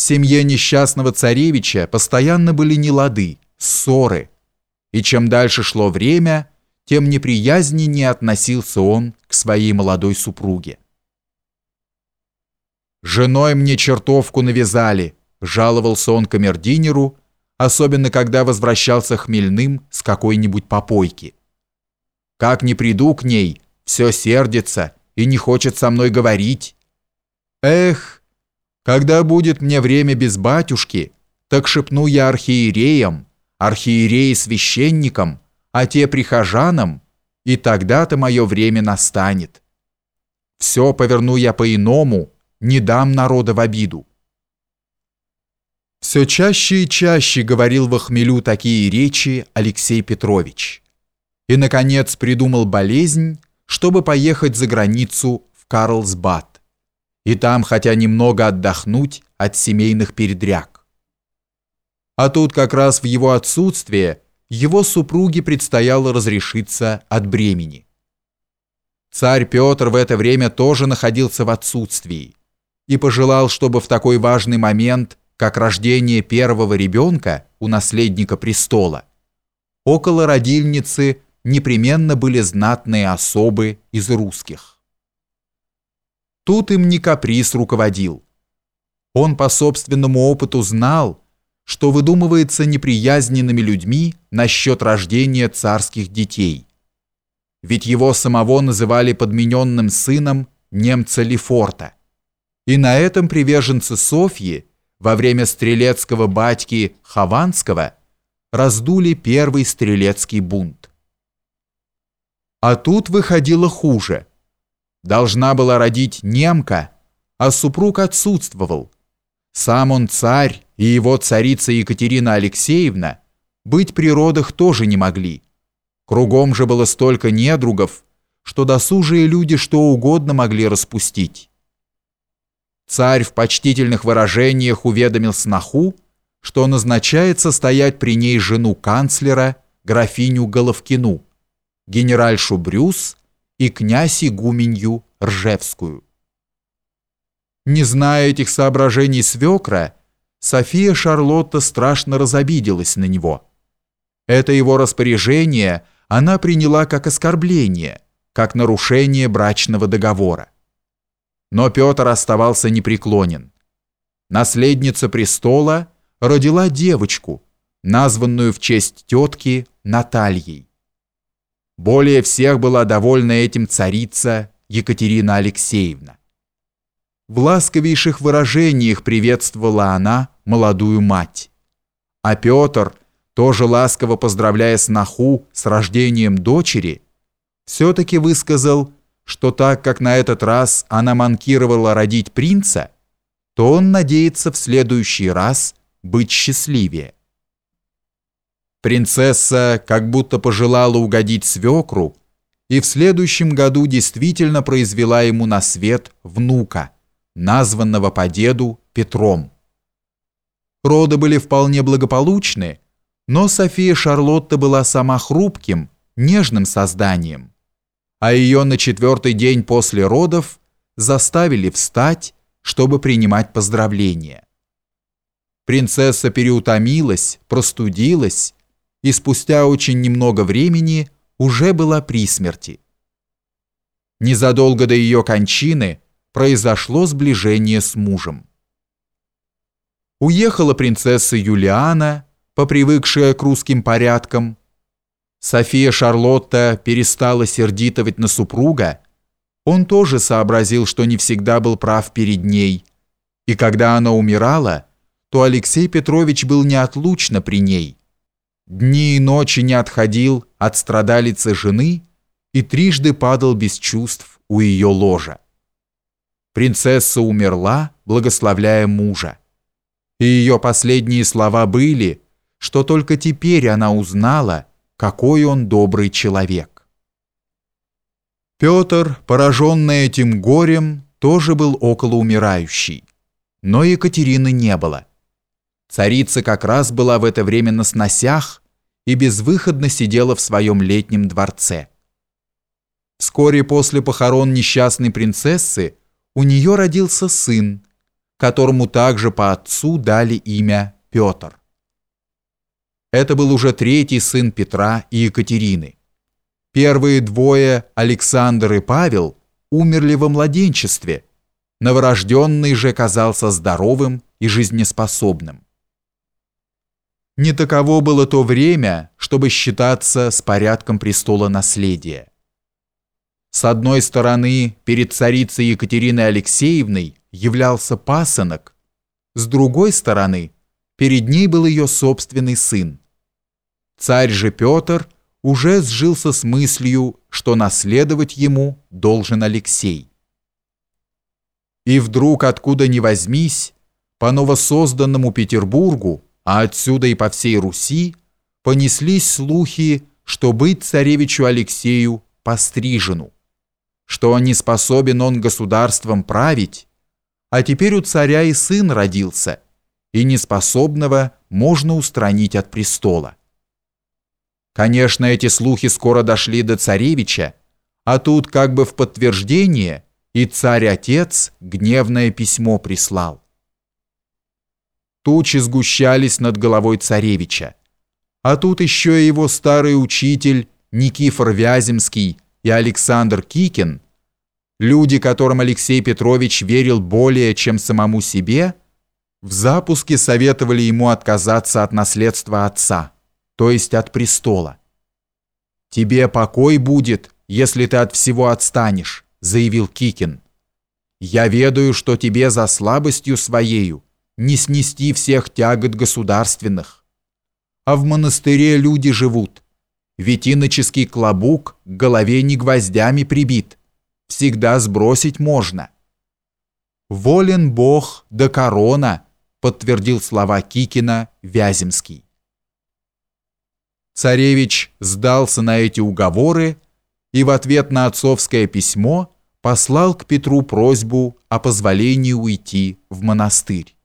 Семье несчастного царевича постоянно были нелады, ссоры, и чем дальше шло время, тем неприязненнее относился он к своей молодой супруге. «Женой мне чертовку навязали», — жаловался он камердинеру, особенно когда возвращался хмельным с какой-нибудь попойки. «Как не приду к ней, все сердится и не хочет со мной говорить. Эх, когда будет мне время без батюшки, так шепну я архиереям, архиереи священникам, а те прихожанам, и тогда-то мое время настанет. Все поверну я по-иному, не дам народа в обиду. Все чаще и чаще говорил во хмелю такие речи Алексей Петрович. И, наконец, придумал болезнь, чтобы поехать за границу в Карлсбад. И там хотя немного отдохнуть от семейных передряг. А тут как раз в его отсутствие его супруге предстояло разрешиться от бремени. Царь Петр в это время тоже находился в отсутствии и пожелал, чтобы в такой важный момент, как рождение первого ребенка у наследника престола, около родильницы непременно были знатные особы из русских. Тут им не каприз руководил. Он по собственному опыту знал, что выдумывается неприязненными людьми насчет рождения царских детей. Ведь его самого называли подмененным сыном немца Лефорта. И на этом приверженцы Софьи во время стрелецкого батьки Хованского раздули первый стрелецкий бунт. А тут выходило хуже. Должна была родить немка, а супруг отсутствовал. Сам он царь и его царица Екатерина Алексеевна быть при родах тоже не могли. Кругом же было столько недругов, что досужие люди что угодно могли распустить. Царь в почтительных выражениях уведомил сноху, что назначается стоять при ней жену канцлера, графиню Головкину, генеральшу Брюс и князь Игуменью Ржевскую. Не зная этих соображений свекра, София Шарлотта страшно разобиделась на него. Это его распоряжение она приняла как оскорбление, как нарушение брачного договора. Но Петр оставался непреклонен. Наследница престола родила девочку, названную в честь тетки Натальей. Более всех была довольна этим царица Екатерина Алексеевна. В ласковейших выражениях приветствовала она молодую мать. А Петр, тоже ласково поздравляя сноху с рождением дочери, все-таки высказал что так как на этот раз она манкировала родить принца, то он надеется в следующий раз быть счастливее. Принцесса как будто пожелала угодить свекру и в следующем году действительно произвела ему на свет внука, названного по деду Петром. Роды были вполне благополучны, но София Шарлотта была сама хрупким, нежным созданием а ее на четвертый день после родов заставили встать, чтобы принимать поздравления. Принцесса переутомилась, простудилась и спустя очень немного времени уже была при смерти. Незадолго до ее кончины произошло сближение с мужем. Уехала принцесса Юлиана, попривыкшая к русским порядкам, София Шарлотта перестала сердитовать на супруга, он тоже сообразил, что не всегда был прав перед ней. И когда она умирала, то Алексей Петрович был неотлучно при ней. Дни и ночи не отходил от страдалицы жены и трижды падал без чувств у ее ложа. Принцесса умерла, благословляя мужа. И ее последние слова были, что только теперь она узнала, какой он добрый человек. Петр, пораженный этим горем, тоже был около умирающей, но Екатерины не было. Царица как раз была в это время на сносях и безвыходно сидела в своем летнем дворце. Вскоре после похорон несчастной принцессы у нее родился сын, которому также по отцу дали имя Петр. Это был уже третий сын Петра и Екатерины. Первые двое, Александр и Павел, умерли во младенчестве. Новорожденный же казался здоровым и жизнеспособным. Не таково было то время, чтобы считаться с порядком престола наследия. С одной стороны, перед царицей Екатериной Алексеевной являлся пасынок, с другой стороны, перед ней был ее собственный сын. Царь же Петр уже сжился с мыслью, что наследовать ему должен Алексей. И вдруг, откуда ни возьмись, по новосозданному Петербургу, а отсюда и по всей Руси, понеслись слухи, что быть царевичу Алексею пострижену, что не способен он государством править, а теперь у царя и сын родился, и неспособного можно устранить от престола. Конечно, эти слухи скоро дошли до царевича, а тут как бы в подтверждение и царь-отец гневное письмо прислал. Тучи сгущались над головой царевича. А тут еще и его старый учитель Никифор Вяземский и Александр Кикин, люди, которым Алексей Петрович верил более, чем самому себе, в запуске советовали ему отказаться от наследства отца, то есть от престола. «Тебе покой будет, если ты от всего отстанешь», заявил Кикин. «Я ведаю, что тебе за слабостью своею не снести всех тягот государственных. А в монастыре люди живут, ведь иноческий клобук к голове не гвоздями прибит, всегда сбросить можно. «Волен Бог да корона», подтвердил слова Кикина Вяземский. Царевич сдался на эти уговоры и в ответ на отцовское письмо послал к Петру просьбу о позволении уйти в монастырь.